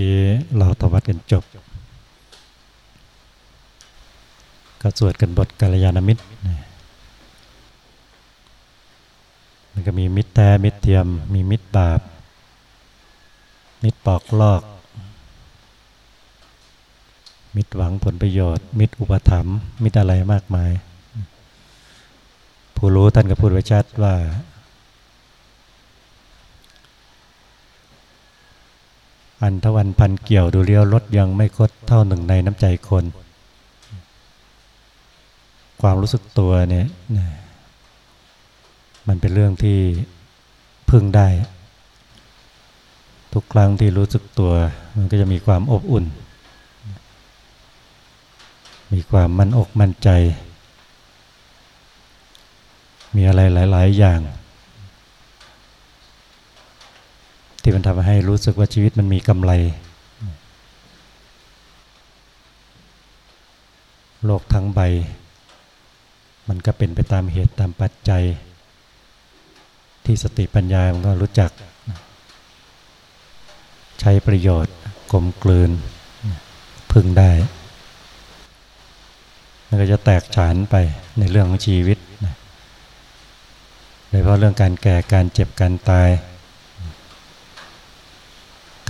กี้เราทวัดกันจบ ก็สวดกันบทกาลยานมิตร มันก็มีมิตรแท้มิตรเทียม มีมิตรบาป มิตรปอกลอก มิตรหวังผลประโยชน์ มิตรอุปถัมภ์มิตรอะไรมากมาย ผู้รู้ท่านก็พูดไว้ชัดว่า อันทวันพันเกี่ยวดูเลี้ยวรถยังไม่คดเท่าหนึ่งในน้ำใจคน ความรู้สึกตัวเนี่ยมันเป็นเรื่องที่พึ่งได้ ทุกครั้งที่รู้สึกตัวมันก็จะมีความอบอุ่น มีความมั่นอกมั่นใจ มีอะไรหลาย ๆ อย่าง ที่มันทำให้รู้สึกว่าชีวิตมันมีกำไร โลกทั้งใบ มันก็เป็นไปตามเหตุตามปัจจัย ที่สติปัญญามันก็รู้จัก ใช้ประโยชน์กลมกลืน พึงได้มันก็จะแตกฉานไปในเรื่องของชีวิตโดยเฉพาะเรื่องการแก่การเจ็บการตาย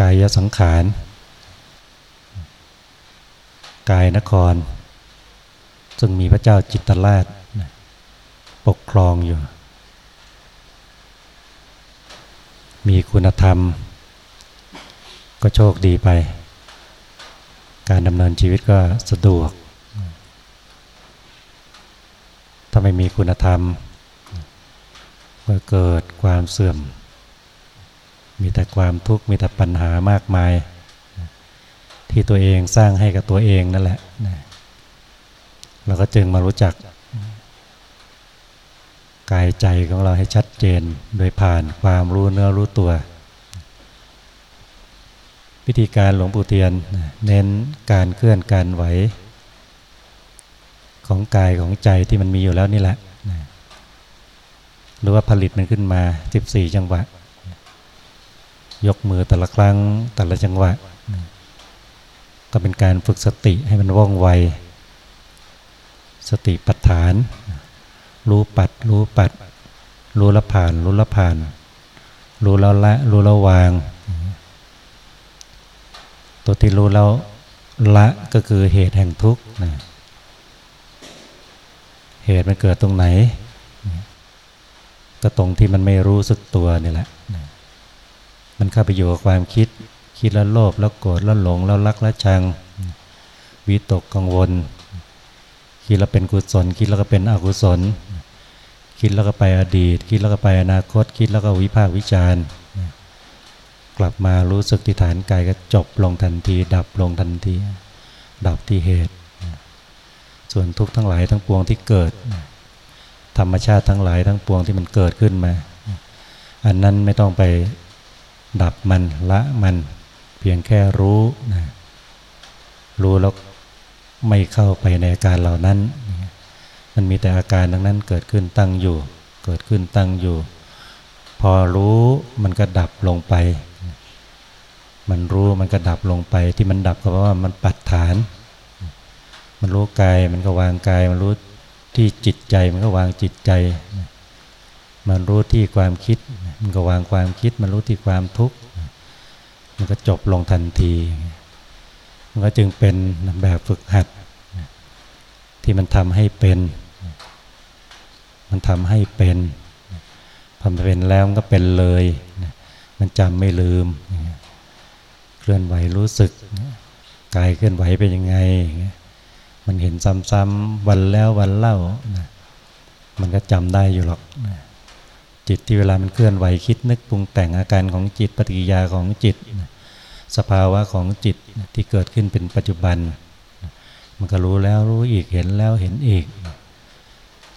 กายสังขาร กายนคร ซึ่งมีพระเจ้าจิตตราชปกครองอยู่ มีคุณธรรม ก็โชคดีไป การดำเนินชีวิตก็สะดวก ถ้าไม่มีคุณธรรมก็เกิดความเสื่อม มีแต่ความทุกข์มีแต่ปัญหามากมาย ที่ตัวเองสร้างให้กับตัวเองนั่นแหละเราก็จึงมารู้จักกายใจของเราให้ชัดเจนโดยผ่านความรู้เนื้อรู้ตัววิธีการหลวงปู่เทียนเน้นการเคลื่อนการไหว ของกายของใจที่มันมีอยู่แล้วนี่แหละหรือว่าผลิตมันขึ้นมา 14 จังหวะ ยกมือแต่ละครั้งแต่ละจังหวะ ก็เป็นการฝึกสติให้มันว่องไว สติปัฏฐาน รู้ปัด รู้ปัด รู้ละผ่าน รู้ละผ่าน รู้แล้วละ รู้แล้ววาง ตัวที่รู้แล้วละก็คือเหตุแห่งทุกข์เหตุมันเกิดตรงไหน ก็ตรงที่มันไม่รู้สึกตัวนี่แหละ มันเข้าไปอยู่กับความคิด คิดแล้วโลภแล้วโกรธแล้วหลงแล้วรักแล้วชังวิตกกังวล คิดแล้วเป็นกุศล คิดแล้วก็เป็นอกุศล คิดแล้วก็ไปอดีต คิดแล้วก็ไปอนาคต คิดแล้วก็วิพากษ์วิจารณ์กลับมารู้สึกที่ฐานกายก็จบลงทันที ดับลงทันที ดับที่เหตุ ส่วนทุกข์ทั้งหลายทั้งปวงที่เกิด ธรรมชาติทั้งหลายทั้งปวงที่มันเกิดขึ้นมา อันนั้นไม่ต้องไป ดับมันละมัน เพียงแค่รู้นะรู้แล้วไม่เข้าไปในอาการเหล่านั้น มันมีแต่อาการดังนั้นเกิดขึ้นตั้งอยู่ เกิดขึ้นตั้งอยู่ พอรู้มันก็ดับลงไป มันรู้มันก็ดับลงไป ที่มันดับก็เพราะว่ามันปัดฐาน มันรู้กายมันก็วางกาย มันรู้ที่จิตใจมันก็วางจิตใจ มันรู้ที่ความคิด มันก็วางความคิดมันรู้ที่ความทุกข์ มันก็จบลงทันที มันก็จึงเป็นแบบฝึกหัด ที่มันทำให้เป็น มันทำให้เป็นพอมันเป็นแล้วมันก็เป็นเลย มันจำไม่ลืม เคลื่อนไหวรู้สึก กายเคลื่อนไหวเป็นยังไง มันเห็นซ้ำๆวันแล้ววันเล่า มันก็จำได้อยู่หรอก จิตที่เวลามันเคลื่อนไหวคิดนึกปรุงแต่งอาการของจิตปฏิกิยาของจิต สภาวะของจิตที่เกิดขึ้นเป็นปัจจุบัน มันก็รู้แล้วรู้อีกเห็นแล้วเห็นอีก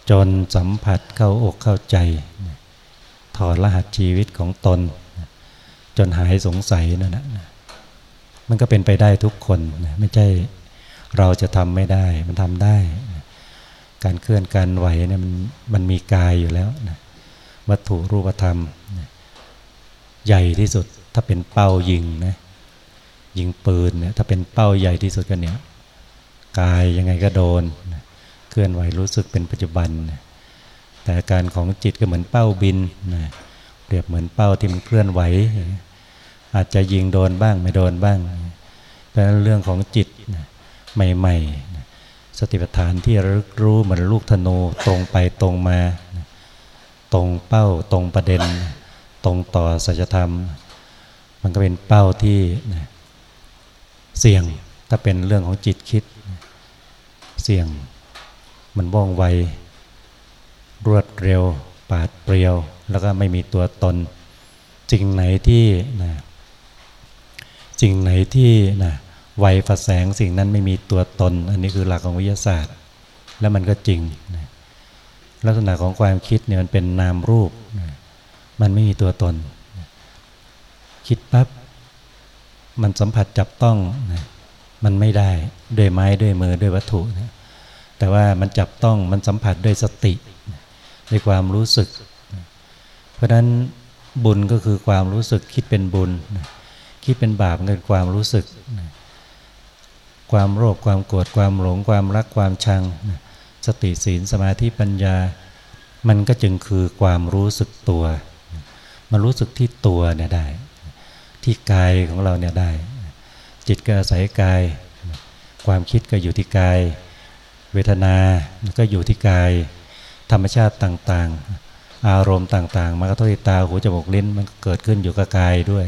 จนสัมผัสเข้าอกเข้าใจ ถอดรหัสชีวิตของตน จนหายสงสัยนั่นนะมันก็เป็นไปได้ทุกคนไม่ใช่เราจะทำไม่ได้มันทำได้ การเคลื่อนการไหวเนี่ยมันมันมีกายอยู่แล้วนะ วัตถุรูปธรรม ใหญ่ที่สุดถ้าเป็นเป้ายิงนะยิงปืนเนี่ยถ้าเป็นเป้าใหญ่ที่สุดกันเนี่ยกายยังไงก็โดน เคลื่อนไหวรู้สึกเป็นปัจจุบัน แต่อาการของจิตก็เหมือนเป้าบินนะเปรียบเหมือนเป้าที่มันเคลื่อนไหว อาจจะยิงโดนบ้างไม่โดนบ้าง เพราะนั้นเรื่องของจิตใหม่ ๆ สติปัฏฐานที่รึกรู้เหมือนลูกธนูตรงไปตรงมา ตรงเป้าตรงประเด็น ตรงต่อสัจธรรม มันก็เป็นเป้าที่เสี่ยงถ้าเป็นเรื่องของจิตคิด เสี่ยง มันว่องไว รวดเร็ว ปาดเปรียว แล้วก็ไม่มีตัวตนสิ่งไหนที่นะสิ่งไหนที่นะไวฝัดแสงสิ่งนั้นไม่มีตัวตน อันนี้คือหลักของวิทยาศาสตร์ แล้วมันก็จริงนะ ลักษณะของความคิดเนี่ยมันเป็นนามรูป มันไม่มีตัวตน คิดปั๊บมันสัมผัสจับต้องนะมันไม่ได้ด้วยไม้ด้วยมือด้วยวัตถุนะแต่ว่ามันจับต้องมันสัมผัสด้วยสติด้วยความรู้สึก เพราะฉะนั้นบุญก็คือความรู้สึกคิดเป็นบุญ คิดเป็นบาปเงินความรู้สึก ความโลภความโกรธความหลงความรักความชัง สติศีลสมาธิปัญญา มันก็จึงคือความรู้สึกตัวมันรู้สึกที่ตัวเนี่ยได้ ที่กายของเราเนี่ยได้ จิตก็อาศัยกาย ความคิดก็อยู่ที่กาย เวทนา ก็อยู่ที่กาย ธรรมชาติต่างๆ อารมณ์ต่างๆ มันก็ทที่ตาหูจมูกลิ้นมันเกิดขึ้นอยู่กับกายด้วย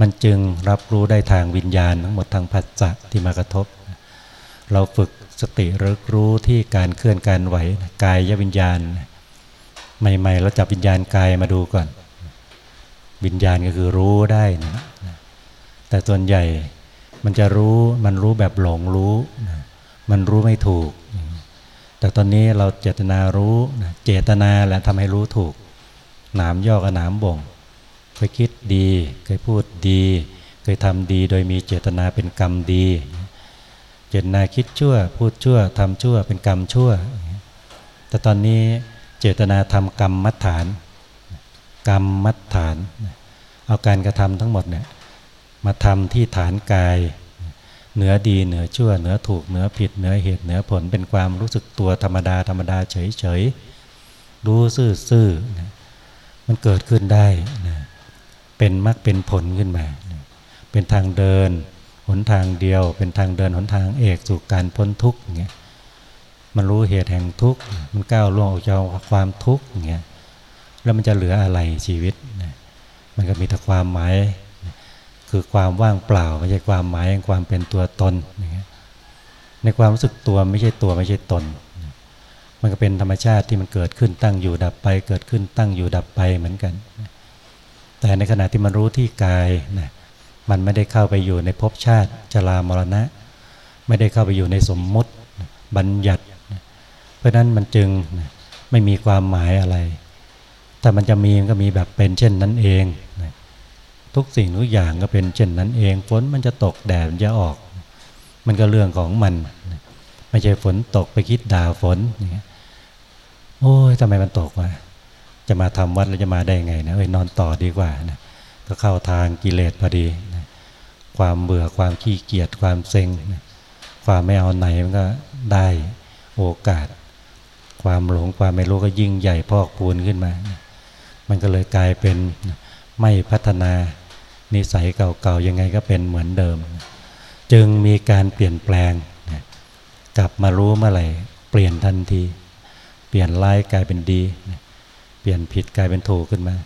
มันจึงรับรู้ได้ทางวิญญาณทั้งหมดทางผัสสะที่มากระทบ เราฝึก สติรึกรู้ที่การเคลื่อนการไหวกายยวิญญาณ ใหม่ๆเราจับวิญญาณกายมาดูก่อน วิญญาณก็คือรู้ได้นะแต่ส่วนใหญ่มันจะรู้มันรู้แบบหลงรู้ มันรู้ไม่ถูก แต่ตอนนี้เราเจตนารู้เจตนาแหละทำให้รู้ถูก หนามย่อกับหนามบ่งเคยคิดดี เคยพูดดี เคยทำดีโดยมีเจตนาเป็นกรรมดี เจตนาคิดชั่ว พูดชั่วทำชั่วเป็นกรรมชั่ว แต่ตอนนี้เจตนาทำกรรมมัดฐาน กรรมมัดฐาน เอาการกระทำทั้งหมดเนี่ยมาทำที่ฐานกาย เหนือดีเหนือชั่ว เหนือถูกเหนือผิดเหนือเหตุเหนือผลเป็นความรู้สึกตัวธรรมดาธรรมดาเฉยเฉยรู้ซื่อซื่อมันเกิดขึ้นได้นะเป็นมรรคเป็นผลขึ้นมา เป็นทางเดิน หนทางเดียว เป็นทางเดินหนทางเอกสู่การพ้นทุกข์เงี้ยมันรู้เหตุแห่งทุกข์มันก้าวล่วงออกจากความทุกข์เงี้ยแล้วมันจะเหลืออะไรชีวิตมันก็มีแต่ความหมายคือความว่างเปล่าไม่ใช่ความหมายของความเป็นตัวตนในความรู้สึกตัวไม่ใช่ตัวไม่ใช่ตน มันก็เป็นธรรมชาติที่มันเกิดขึ้นตั้งอยู่ดับไป เกิดขึ้นตั้งอยู่ดับไปเหมือนกัน แต่ในขณะที่มันรู้ที่กายนะ มันไม่ได้เข้าไปอยู่ในภพชาติจรามรณะ ไม่ได้เข้าไปอยู่ในสมมติบัญญัติ เพราะนั้นมันจึงไม่มีความหมายอะไร แต่มันจะมีก็มีแบบเป็นเช่นนั้นเอง ทุกสิ่งทุกอย่างก็เป็นเช่นนั้นเอง ฝนมันจะตกแดดมันจะออก มันก็เรื่องของมัน ไม่ใช่ฝนตกไปคิดด่าฝนอย่างเงี้ยโอ้ยทำไมมันตกวะจะมาทำวัดแล้วจะมาได้ไงนะเอ้ยนอนต่อดีกว่านะก็เข้าทางกิเลสพอดี ความเบื่อความขี้เกียจความเซ็ง ความไม่เอาไหนมันก็ได้โอกาส ความหลงความไม่รู้ก็ยิ่งใหญ่พอกพูนขึ้นมา มันก็เลยกลายเป็นไม่พัฒนานิสัยเก่าๆยังไงก็เป็นเหมือนเดิม จึงมีการเปลี่ยนแปลง กลับมารู้เมื่อไหร่เปลี่ยนทันที เปลี่ยนร้ายกลายเป็นดี เปลี่ยนผิดกลายเป็นถูกขึ้นมา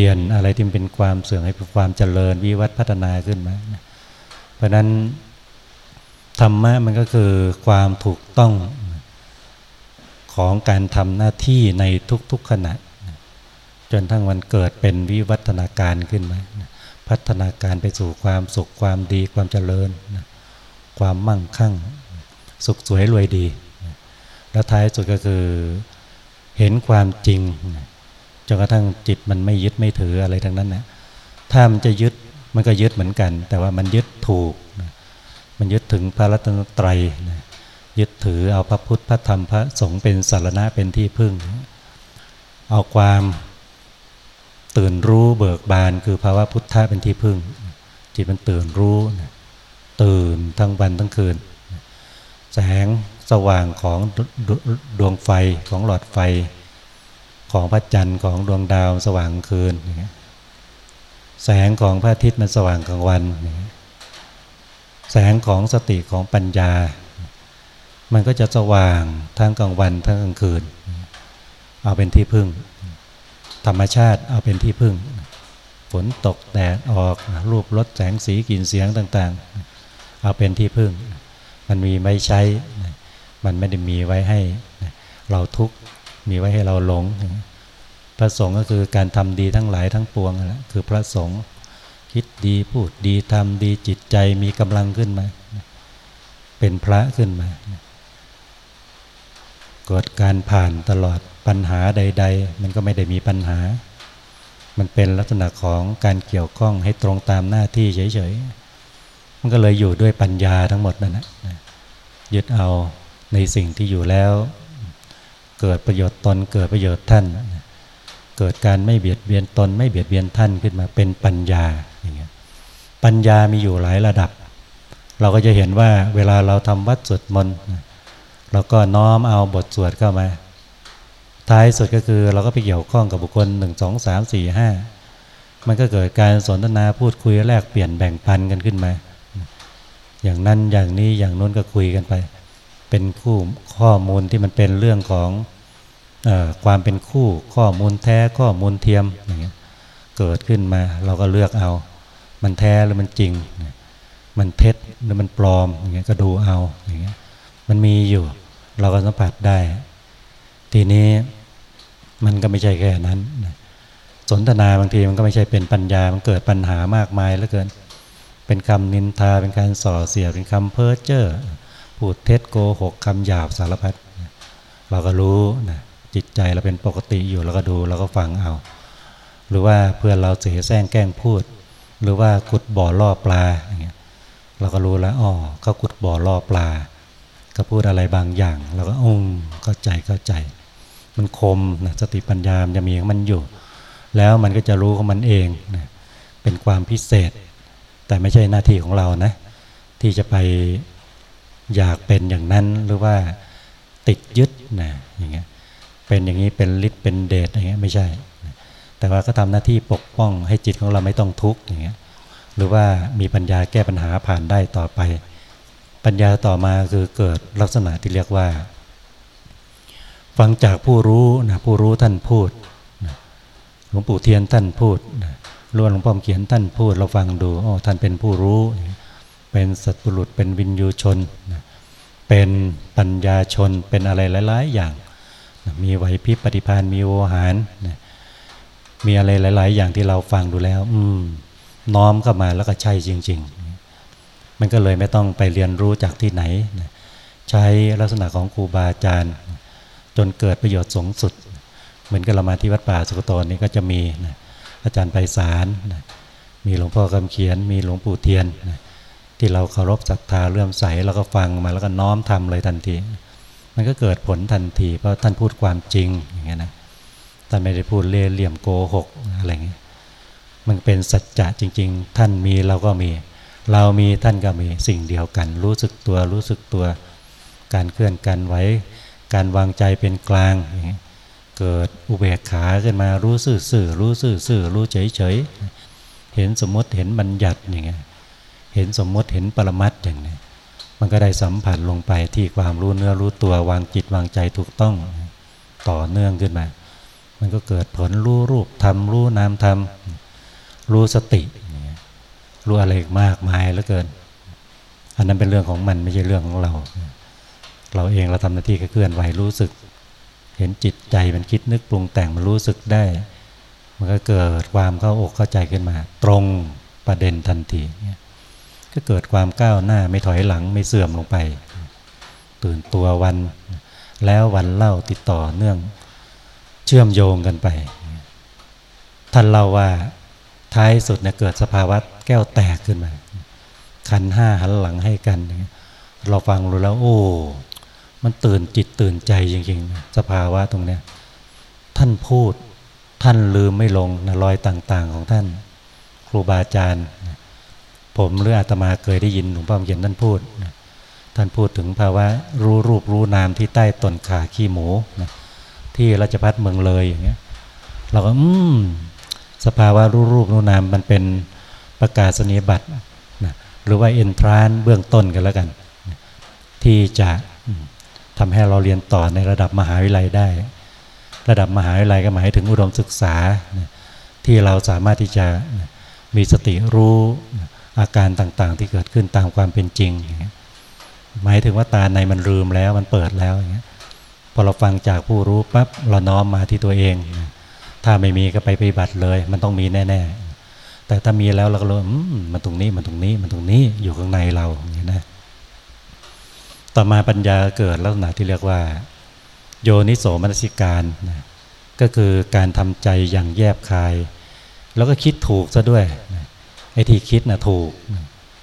ปลี่ยนอะไรที่เป็นความเสื่อมให้เป็นความเจริญวิวัฒพัฒนาขึ้นมา เพราะนั้นธรรมะมันก็คือความถูกต้องของการทำหน้าที่ในทุกๆขณะ จนทั้งวันเกิดเป็นวิวัฒนาการขึ้นมา พัฒนาการไปสู่ความสุขความดีความเจริญ ความมั่งคั่ง สุขสวยรวยดี แล้วท้ายสุดก็คือเห็นความจริง จนกระทั่งจิตมันไม่ยึดไม่ถืออะไรทั้งนั้นนะถ้ามันจะยึดมันก็ยึดเหมือนกัน แต่ว่ามันยึดถูกมันยึดถึงพระรัตนตรัยยึดถือเอาพระพุทธพระธรรมพระสงฆ์เป็นสารณะเป็นที่พึ่ง เอาความตื่นรู้เบิกบานคือภาวะพุทธะเป็นที่พึ่ง จิตมันตื่นรู้ตื่นทั้งวันทั้งคืน แสงสว่างของดวงไฟของหลอดไฟ ของพระจันทร์ของดวงดาวสว่างคืน แสงของพระอาทิตย์มันสว่างกลางวัน แสงของสติของปัญญา มันก็จะสว่างทั้งกลางวันทั้งกลางคืน เอาเป็นที่พึ่ง ธรรมชาติเอาเป็นที่พึ่ง ฝนตกแดดออกรูปรสแสงสีกลิ่นเสียงต่าง ๆ เอาเป็นที่พึ่ง มันมีไม่ใช้ มันไม่ได้มีไว้ให้เราทุกข์ มีไว้ให้เราหลง พระสงฆ์ก็คือการทำดีทั้งหลายทั้งปวงแหละคือพระสงฆ์คิดดีพูดดีทำดีจิตใจมีกำลังขึ้นมา เป็นพระขึ้นมาเกิดการผ่านตลอดปัญหาใด ๆ มันก็ไม่ได้มีปัญหา มันเป็นลักษณะของการเกี่ยวข้องให้ตรงตามหน้าที่เฉยๆ มันก็เลยอยู่ด้วยปัญญาทั้งหมดนั่นแหละยึดเอาในสิ่งที่อยู่แล้ว เกิดประโยชน์ตนเกิดประโยชน์ท่าน เกิดการไม่เบียดเบียนตน ไม่เบียดเบียนท่านขึ้นมาเป็นปัญญาอย่างเงี้ยปัญญามีอยู่หลายระดับ เราก็จะเห็นว่าเวลาเราทำวัดสวดมนต์เราก็น้อมเอาบทสวดเข้ามา ท้ายสุดก็คือเราก็ไปเกี่ยวข้องกับบุคคลหนึ่งสองสามสี่ห้ามันก็เกิดการสนทนาพูดคุยแลกเปลี่ยนแบ่งปันกันขึ้นมา อย่างนั้นอย่างนี้อย่างนู้นก็คุยกันไป เป็นคู่ข้อมูลที่มันเป็นเรื่องของอความเป็นคู่ข้อมูลแท้ข้อมูลเทียมอย่างเงี้ยเกิดขึ้นมาเราก็เลือกเอา มันแท้หรือมันจริง มันเท็จหรือมันปลอมอย่างเงี้ยก็ดูเอาอย่างเงี้ยมันมีอยู่ เราก็สัมผัสได้ ทีนี้มันก็ไม่ใช่แค่นั้นสนทนาบางทีมันก็ไม่ใช่เป็นปัญญา มันเกิดปัญหามากมายเหลือเกิน เป็นคำนินทาเป็นการส่อเสียเป็นคำเพ้อเจ้อ พูดเท็จโกหกคำหยาบสารพัดเราก็รู้นะจิตใจเราเป็นปกติอยู่เราก็ดูเราก็ฟังเอา หรือว่าเพื่อนเราเสียแซงแกล้งพูด หรือว่าขุดบ่อล่อปลาอย่างเงี้ยเราก็รู้แล้วอ๋อเขาขุดบ่อล่อปลาก็พูดอะไรบางอย่างเราก็องเข้าใจเข้าใจ มันคมนะสติปัญญามจะมีของมันอยู่ แล้วมันก็จะรู้ของมันเองนะเป็นความพิเศษ แต่ไม่ใช่หน้าที่ของเรานะ ที่จะไป อยากเป็นอย่างนั้นหรือว่าติดยึดนะอย่างเงี้ยเป็นอย่างนี้เป็นฤทธิ์เป็นเดชอย่างเงี้ยไม่ใช่ แต่ว่าก็ทำหน้าที่ปกป้องให้จิตของเราไม่ต้องทุกข์อย่างเงี้ยหรือว่ามีปัญญาแก้ปัญหาผ่านได้ต่อไป ปัญญาต่อมาคือเกิดลักษณะที่เรียกว่า ฟังจากผู้รู้นะผู้รู้ท่านพูดหลวงปู่เทียนท่านพูดล้วนหลวงพ่อเขียนท่านพูดเราฟังดูอ๋อท่านเป็นผู้รู้ เป็นสัตว์บุรุษเป็นวินยูชน เป็นปัญญาชน เป็นอะไรหลาย ๆ อย่าง มีไหวพริบปฏิพานมีโวหาร มีอะไรหลาย ๆ อย่างที่เราฟังดูแล้ว อืม น้อมเข้ามาแล้วก็ใช่จริง ๆ มันก็เลยไม่ต้องไปเรียนรู้จากที่ไหน ใช้ลักษณะของครูบาอาจารย์ จนเกิดประโยชน์สูงสุด เหมือนกับเรามาที่วัดป่าสุกโตนนี่ก็จะมีอาจารย์ไปสารมีหลวงพ่อคำเขียน มีหลวงปู่เทียน ที่เราเคารพศรัทธาเลื่อมใสแล้วก็ฟังมาแล้วก็น้อมทำเลยทันที มันก็เกิดผลทันที เพราะท่านพูดความจริงอย่างเงี้ยนะท่านไม่ได้พูดเล่เหลี่ยมโกหกอะไรเงี้ยมันเป็นสัจจะจริง ๆ ท่านมีเราก็มี เรามีท่านก็มีสิ่งเดียวกัน รู้สึกตัวรู้สึกตัวการเคลื่อนกันไหวการวางใจเป็นกลางอย่างเงี้ยเกิดอุเบกขาขึ้นมารู้สื่อๆรู้สื่อๆรู้เฉยๆเห็นสมมติเห็นบัญญัติอย่างเงี้ย เห็นสมมติเห็นปรมัตอย่างนี้มันก็ได้สัมผัสลงไปที่ความรู้เนื้อรู้ตัววางจิตวางใจถูกต้องต่อเนื่องขึ้นมา มันก็เกิดผลรู้รูปทำรู้นามทำรู้สติ รู้อะไรมากมายเหลือเกิน อันนั้นเป็นเรื่องของมันไม่ใช่เรื่องของเรา เราเองเราทำหน้าที่แเคลื่อนไหวรู้สึก เห็นจิตใจมันคิดนึกปรุงแต่งมันรู้สึกได้ มันก็เกิดความเข้าอกเข้าใจขึ้นมา ตรงประเด็นทันทีเนี่ย ก็เกิดความก้าวหน้าไม่ถอยหลังไม่เสื่อมลงไป ตื่นตัววัน แล้ววันเล่าติดต่อเนื่องเชื่อมโยงกันไป ท่านเล่าว่าท้ายสุดเนี่ยเกิดสภาวะแก้วแตกขึ้นมาขันห้าหันหลังให้กัน เราฟังรู้แล้ว โอ้ มันตื่นจิตตื่นใจจริงๆ สภาวะตรงเนี้ยท่านพูดท่านลืมไม่ลงนะรอยต่าง ๆ ของท่าน ครูบาอาจารย์ ผมหรืออาตมาเคยได้ยินหลวงพ่อเขียนท่านพูดนะท่านพูดถึงภาวะรู้รูปรู้นามที่ใต้ต้นขาขี้หมูนะที่ราชพัฒเมืองเลยอย่างเงี้ยเราก็อืมสภาวะรู้รูปรู้นามมันเป็นประกาศนียบัตรนะหรือว่าเอ็นทรานเบื้องต้นกันแล้วกัน ที่จะทำให้เราเรียนต่อในระดับมหาวิทยาลัยได้ ระดับมหาวิทยาลัยก็หมายถึงอุดมศึกษา ที่เราสามารถที่จะมีสติรู้ อาการต่างๆ ที่เกิดขึ้นตามความเป็นจริงหมายถึงว่าตาในมันลืมแล้วมันเปิดแล้วอย่างเงี้ยพอเราฟังจากผู้รู้ปั๊บเราน้อมมาที่ตัวเอง ถ้าไม่มีก็ไปปฏิบัติเลย มันต้องมีแน่ๆ แต่ถ้ามีแล้วเราก็รู้มันตรงนี้มันตรงนี้มันตรงนี้อยู่ข้างในเราอย่างนี้นะต่อมาปัญญาเกิดลักษณะที่เรียกว่า โยนิโสมนสิการนะก็คือการทำใจอย่างแยบคาย แล้วก็คิดถูกซะด้วย ไอ้ที่คิดนะถูก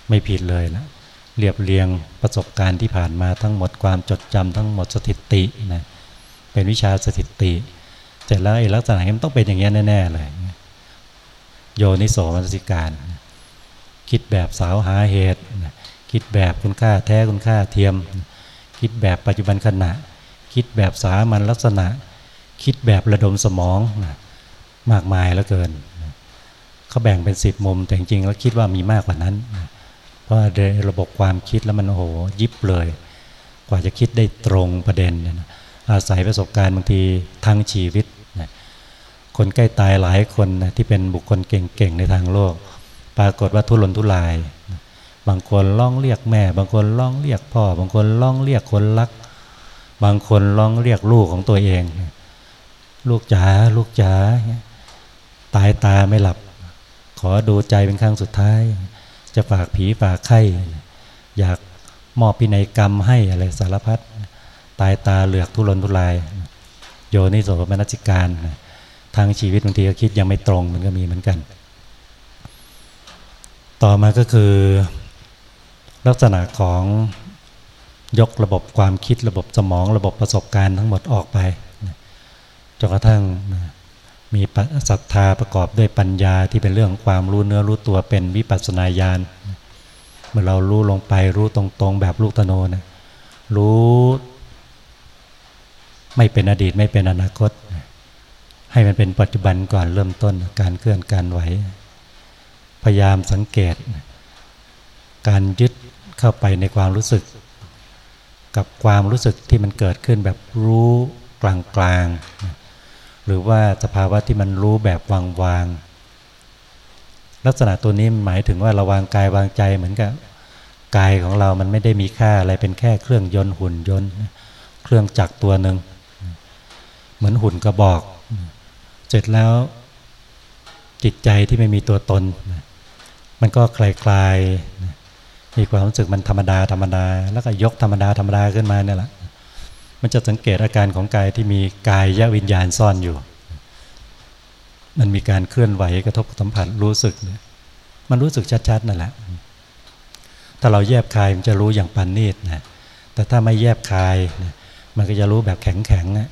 ไม่ผิดเลยนะเรียบเรียงประสบการณ์ที่ผ่านมาทั้งหมดความจดจำทั้งหมดสถิตินะเป็นวิชาสถิติ เสร็จแล้วไอ้ลักษณะนี้มันต้องเป็นอย่างนี้แน่ ๆ เลย โยนิโสมนสิการ คิดแบบสาวหาเหตุ คิดแบบคุณค่าแท้คุณค่าเทียม คิดแบบปัจจุบันขณะ คิดแบบสามัญลักษณะ คิดแบบระดมสมอง มากมายแล้วเกิน เขาแบ่งเป็นสิบมุม แต่จริงๆแล้วคิดว่ามีมากกว่านั้น เพราะในระบบความคิดแล้วมันโอ้โหยิบเลย กว่าจะคิดได้ตรงประเด็นนอาศัยประสบการณ์บางทีทั้งชีวิตนะคนใกล้ตายหลายคนนะที่เป็นบุคคลเก่งๆในทางโลก ปรากฏว่าทุรนทุรายบางคนร้องเรียกแม่ บางคนร้องเรียกพ่อ บางคนร้องเรียกคนรัก บางคนร้องเรียกลูกของตัวเอง ลูกจ๋าลูกจ๋าตายตาไม่หลับ อดูใจเป็นครั้งสุดท้าย จะฝากผีฝากไข่อยากมอบพินัยกรรมให้อะไรสารพัดตายตาเหลือกทุรนทุราย โยนิโสมนัสิการทางชีวิตบางทีก็คิดยังไม่ตรงมันก็มีเหมือนกัน ต่อมาก็คือ ลักษณะของยกระบบความคิดระบบสมองระบบประสบการณ์ทั้งหมดออกไปจนกระทั่ง มีศรัทธาประกอบด้วยปัญญาที่เป็นเรื่องความรู้เนื้อรู้ตัวเป็นวิปัสนาญาณเมื่อเรารู้ลงไปรู้ตรงๆ แบบลูกตโนนะรู้ไม่เป็นอดีตไม่เป็นอนาคต ให้มันเป็นปัจจุบันก่อนเริ่มต้นการเคลื่อนการไหว พยายามสังเกต การยึดเข้าไปในความรู้สึก กับความรู้สึกที่มันเกิดขึ้นแบบรู้กลางๆ หรือว่าสภาวะที่มันรู้แบบวางวางลักษณะตัวนี้หมายถึงว่าเราวางกายวางใจเหมือนกับกายของเรามันไม่ได้มีค่าอะไรเป็นแค่เครื่องยนต์หุ่นยนต์ เครื่องจักรตัวหนึ่งเหมือนหุ่นกระบอก เสร็จแล้วจิตใจที่ไม่มีตัวตน มันก็คลายๆมีความรู้สึกมันธรรมดาธรรมดา แล้วก็ยกธรรมดาธรรมดาขึ้นมาเนี่ยแหละ มันจะสังเกตอาการของกายที่มีกายยะวิญญาณซ่อนอยู่ มันมีการเคลื่อนไหวกระทบสัมผัสรู้สึกเนี่ยมันรู้สึกชัดๆนั่นแหละ ถ้าเราแยบคายมันจะรู้อย่างปันนีดนะ แต่ถ้าไม่แยบคายนะมันก็จะรู้แบบแข็งๆนะ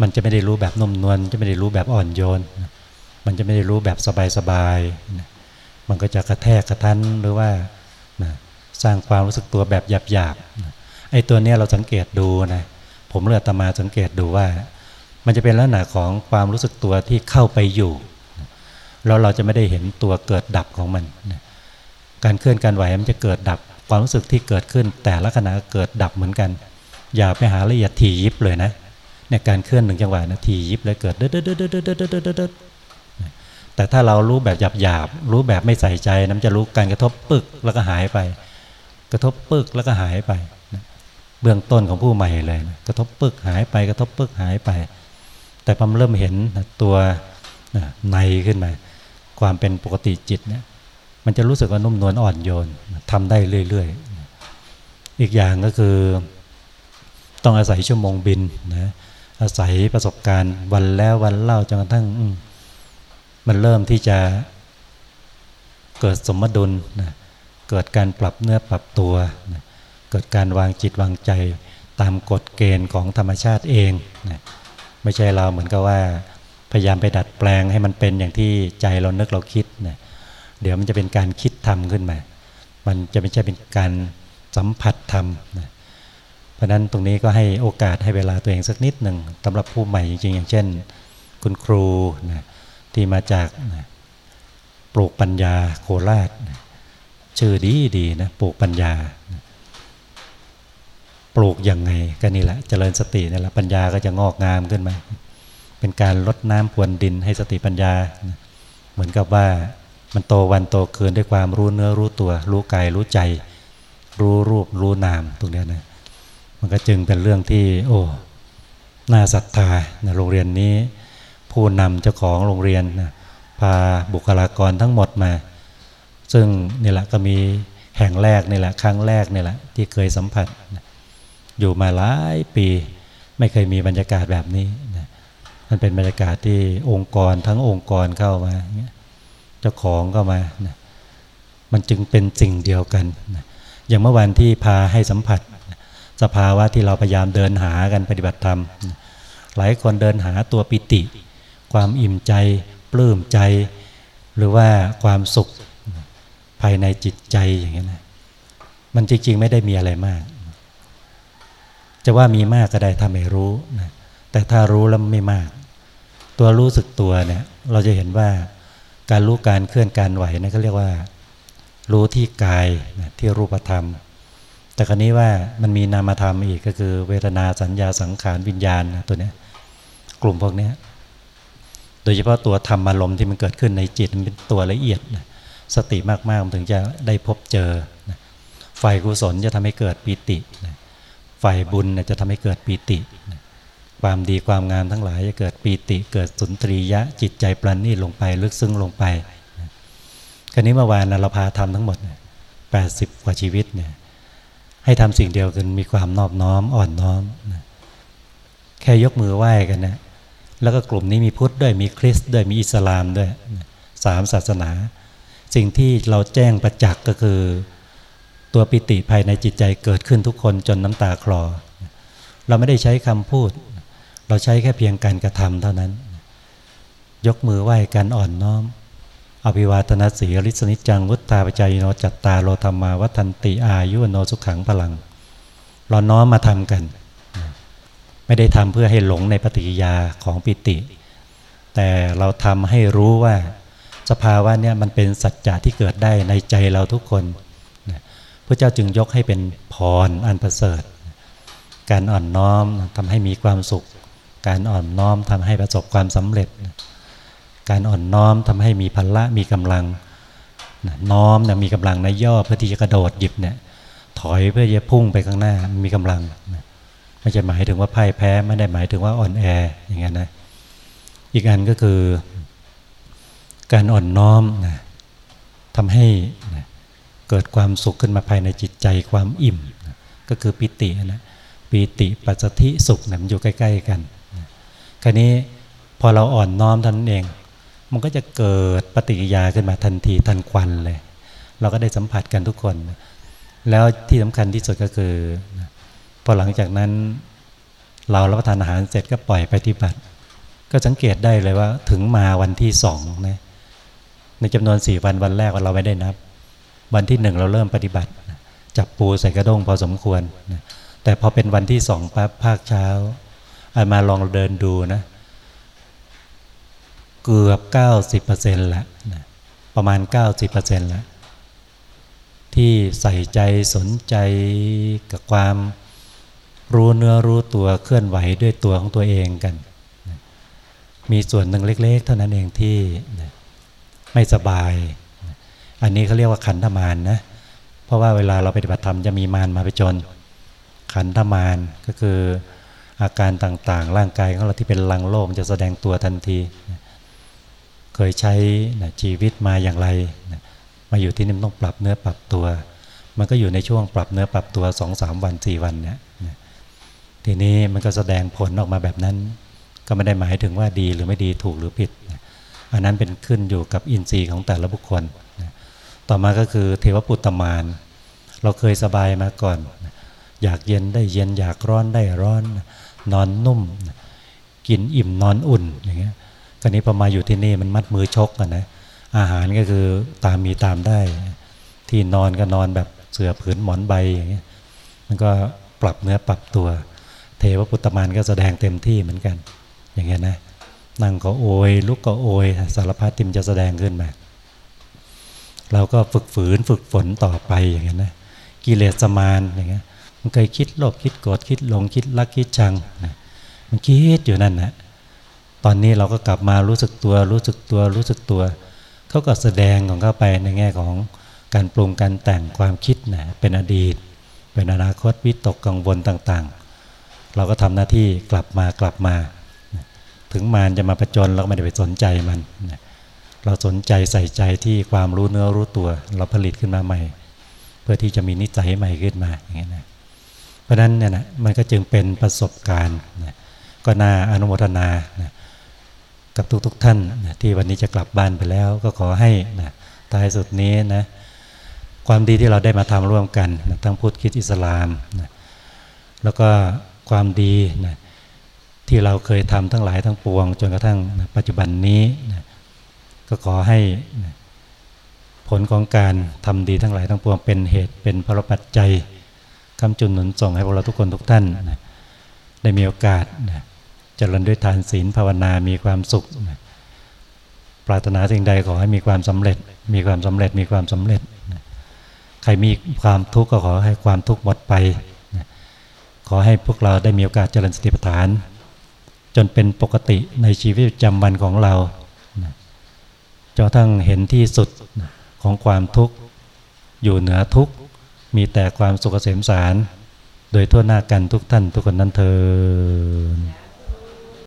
มันจะไม่ได้รู้แบบนุ่มนวล จะไม่ได้รู้แบบอ่อนโยน มันจะไม่ได้รู้แบบสบายๆ มันก็จะกระแทกกระทันหรือว่าสร้างความรู้สึกตัวแบบหยาบๆ ไอ้ตัวเนี้ยเราสังเกตดูนะผมเลือดตมาสังเกตดูว่า มันจะเป็นลักษณะของความรู้สึกตัวที่เข้าไปอยู่แล้วเราจะไม่ได้เห็นตัวเกิดดับของมัน การเคลื่อนการไหวมันจะเกิดดับ ความรู้สึกที่เกิดขึ้นแต่ละขณะเกิดดับเหมือนกัน อย่าไปหาละเอียดทียิบเลยนะเนี่ยการเคลื่อนหนึ่งจังหวะนะทียิบเลยเกิดเดดเดดเดดเดดเดดเดดแต่ถ้าเรารู้แบบหยาบหยาบรู้แบบไม่ใส่ใจน้ำจะรู้การกระทบปึกแล้วก็หายไป กระทบปึกแล้วก็หายไป เบื้องต้นของผู้ใหม่เลยนะกระทบปึกหายไปกระทบปึกหายไป แต่พอเริ่มเห็นตัวในขึ้นมา ความเป็นปกติจิตเนี่ยมันจะรู้สึกว่านุ่มนวลอ่อนโยนทำได้เรื่อยๆ อีกอย่างก็คือต้องอาศัยชั่วโมงบินนะอาศัยประสบการณ์วันแล้ววันเล่าจนกระทั่งมันเริ่มที่จะเกิดสมดุลนะเกิดการปรับเนื้อปรับตัวนะ เกิดการวางจิตวางใจตามกฎเกณฑ์ของธรรมชาติเองนะไม่ใช่เราเหมือนกับว่า พยายามไปดัดแปลงให้มันเป็นอย่างที่ใจเรานึกเราคิดนะเดี๋ยวมันจะเป็นการคิดทำขึ้นมา มันจะไม่ใช่เป็นการสัมผัสทำนะเพราะนั้นตรงนี้ก็ให้โอกาสให้เวลาตัวเองสักนิดหนึ่งสำหรับผู้ใหม่จริงๆอย่างเช่น คุณครูนะที่มาจากนะปลูกปัญญาโคราชนะชื่อดีดีนะปลูกปัญญานะ ปลูกยังไงก็นี่แหละ เจริญสตินี่แหละปัญญาก็จะงอกงามขึ้นมา เป็นการลดน้ำพรวนดินให้สติปัญญา เหมือนกับว่ามันโตวันโตคืนด้วยความรู้เนื้อรู้ตัว รู้กายรู้ใจ รู้รูปรู้นามตรงนี้นะมันก็จึงเป็นเรื่องที่ โอ้น่าศรัทธานะโรงเรียนนี้ ผู้นำเจ้าของโรงเรียนนะพาบุคลากรทั้งหมดมา ซึ่งนี่แหละก็มีแห่งแรกนี่แหละครั้งแรกนี่แหละที่เคยสัมผัสนะ อยู่มาหลายปีไม่เคยมีบรรยากาศแบบนี้นะมันเป็นบรรยากาศที่องค์กรทั้งองค์กรเข้ามาเจ้าของก็มานะมันจึงเป็นสิ่งเดียวกันนะอย่างเมื่อวันที่พาให้สัมผัสนะสภาวะที่เราพยายามเดินหากันปฏิบัติธรรมนะหลายคนเดินหาตัวปิติ ความอิ่มใจ ปลื้มใจ หรือว่าความสุขภายในจิตใจอย่างนี้นะมันจริงๆไม่ได้มีอะไรมาก จะว่ามีมากก็ได้ถ้าไม่รู้นะแต่ถ้ารู้แล้วไม่มาก ตัวรู้สึกตัวเนี่ยเราจะเห็นว่าการรู้การเคลื่อนการไหวนะเขาเรียกว่า รู้ที่กายนะที่รูปธรรม แต่ครนี้ว่ามันมีนามธรรมอีกก็คือ เวทนาสัญญาสังขารวิญญาณนะตัวเนี้ยกลุ่มพวกเนี้ยโดยเฉพาะตัวธรรมอารมณ์ที่มันเกิดขึ้นในจิตมันเป็นตัวละเอียดนะสติมากๆมันถึงจะได้พบเจอนะฝ่ายกุศลจะทำให้เกิดปีตินะ ฝ่ายบุญจะทำให้เกิดปีติ ความดีความงามทั้งหลายจะเกิดปีติ เกิดสุนทรียะจิตใจปราณีตลงไปลึกซึ้งลงไปคราวนี้เมื่อวานเราพาทำทั้งหมดแปดสิบกว่าชีวิตเนี่ยให้ทำสิ่งเดียวกันมีความนอบน้อมอ่อนน้อม แค่ยกมือไหว้กันนะแล้วก็กลุ่มนี้มีพุทธด้วยมีคริสต์ด้วยมีอิสลามด้วยสามศาสนา สิ่งที่เราแจ้งประจักษ์ก็คือ ตัวปิติภายในจิตใจเกิดขึ้นทุกคนจนน้ำตาคลอ เราไม่ได้ใช้คำพูด เราใช้แค่เพียงการกระทำเท่านั้น ยกมือไหว้กันอ่อนน้อม อภิวาทนาสีริสนิจังวุฒาปจายโนจัตตาโลธรรมาวัฒนติอายุโนสุขังพลัง เราน้อมมาทำกัน ไม่ได้ทำเพื่อให้หลงในปฏิกิยาของปิติ แต่เราทำให้รู้ว่าสภาวะเนี่ยมันเป็นสัจจะที่เกิดได้ในใจเราทุกคน พระเจ้าจึงยกให้เป็นพรอันประเสริฐ การอ่อนน้อมทำให้มีความสุข การอ่อนน้อมทำให้ประสบความสำเร็จ การอ่อนน้อมทำให้มีพละมีกำลัง น้อมนะมีกำลังในย่อเพื่อที่จะกระโดดหยิบเนี่ยถอยเพื่อจะพุ่งไปข้างหน้ามีกำลังไม่ใช่หมายถึงว่าพ่ายแพ้ไม่ได้หมายถึงว่าอ่อนแออย่างเงี้ยนะอีกอันก็คือ การอ่อนน้อมนะทำให้นะ เกิดความสุขขึ้นมาภายในจิตใจความอิ่ม ก็คือปิตินะปิติปัสสธิสุขนะมันอยู่ใกล้ ๆ กันคราวนี้พอเราอ่อนน้อมท่านเอง มันก็จะเกิดปฏิกิยาขึ้นมาทันทีทันควันเลย เราก็ได้สัมผัสกันทุกคน แล้วที่สำคัญที่สุดก็คือ พอหลังจากนั้นเรารับประทานอาหารเสร็จก็ปล่อยไปฏิบัติ ก็สังเกตได้เลยว่าถึงมาวันที่สองนะในจำนวนสี่วันวันแรกเราไม่ได้นับ วันที่หนึ่งเราเริ่มปฏิบัติ จับปูใส่กระด้งพอสมควรนะแต่พอเป็นวันที่สองปั๊บภาคเช้าอามาลองเดินดูนะ เกือบเก้าสิบเปอร์เซ็นต์ละนะประมาณเก้าสิบเปอร์เซ็นต์ละที่ใส่ใจสนใจกับความรู้เนื้อรู้ตัวเคลื่อนไหวด้วยตัวของตัวเองกัน มีส่วนหนึ่งเล็ก ๆ เท่านั้นเองที่ไม่สบาย อันนี้เขาเรียกว่าขันธมารนนะ เพราะว่าเวลาเราปฏิบัติธรรมจะมีมารมาไปจน ขันธมารก็คืออาการต่างๆ ร่างกายของเราที่เป็นลังโลกจะแสดงตัวทันที เคยใช้นะชีวิตมาอย่างไรนะมาอยู่ที่นี่ต้องปรับเนื้อปรับตัว มันก็อยู่ในช่วงปรับเนื้อปรับตัวสองสามวันสี่วันเนี่ยทีนี้มันก็แสดงผลออกมาแบบนั้น ก็ไม่ได้หมายถึงว่าดีหรือไม่ดีถูกหรือผิด อันนั้นเป็นขึ้นอยู่กับอินทรีย์ของแต่ละบุคคล ต่อมาก็คือเทวปุตตมาน เราเคยสบายมาก่อน อยากเย็นได้เย็นอยากร้อนได้ร้อน นอนนุ่ม กินอิ่มนอนอุ่นอย่างเงี้ยคราวนี้พอมาอยู่ที่นี่มันมัดมือชกกันนะอาหารก็คือตามมีตามได้ ที่นอนก็นอนแบบเสื่อผืนหมอนใบอย่างเงี้ยมันก็ปรับเนื้อปรับตัว เทวปุตตมานก็แสดงเต็มที่เหมือนกัน อย่างเงี้ยนะนั่งก็โอยลุกก็โอยสารพัดติมจะแสดงขึ้นมา เราก็ฝึกฝืนฝึกฝนต่อไปอย่างเงี้ยนะกิเลสมานอย่างเงี้ยมันเคยคิดโลภคิดโกรธคิดหลงคิดรักคิดชังนะมันคิดอยู่นั่นนะตอนนี้เราก็กลับมารู้สึกตัว รู้สึกตัวรู้สึกตัวเขาก็แสดงของเข้าไปในแง่ของการปรุงการแต่งความคิดนะเป็นอดีต เป็นอนาคตวิตกกังวลต่างๆ เราก็ทำหน้าที่กลับมากลับมา ถึงมารจะมาประจนเราก็ไม่ได้ไปสนใจมัน เราสนใจใส่ใจที่ความรู้เนื้อรู้ตัว เราผลิตขึ้นมาใหม่ เพื่อที่จะมีนิสัยใหม่ขึ้นมาอย่างนี้นะเพราะนั้นเนี่ยนะมันก็จึงเป็นประสบการณ์นะก็น่าอนุโมทนานะกับทุกๆทท่านนะที่วันนี้จะกลับบ้านไปแล้ว ก็ขอให้นะท้ายสุดนี้นะความดีที่เราได้มาทำร่วมกันนะทั้งพุทธคิดอิสลามนะแล้วก็ความดีนะที่เราเคยทำทั้งหลายทั้งปวง จนกระทั่งนะปัจจุบันนี้นะ ก็ขอให้ผลของการทำดีทั้งหลายทั้งปวงเป็นเหตุเป็นพระปัจจัยคำจุนหนุนส่งให้พวกเราทุกคนทุกท่านนะได้มีโอกาสนะเจริญด้วยทานศีลภาวนามีความสุขนะปรารถนาสิ่งใดขอให้มีความสำเร็จ มีความสำเร็จมีความสำเร็จนะใครมีความทุกข์ก็ขอให้ความทุกข์หมดไปนะขอให้พวกเราได้มีโอกาสเจริญสติปัฏฐาน จนเป็นปกติในชีวิตประจำวันของเรา จนทั้งเห็นที่สุดของความทุกข์ อยู่เหนือทุกข์ มีแต่ความสุขเกษมสาร โดยทั่วหน้ากันทุกท่านทุกคนนั้นเธอ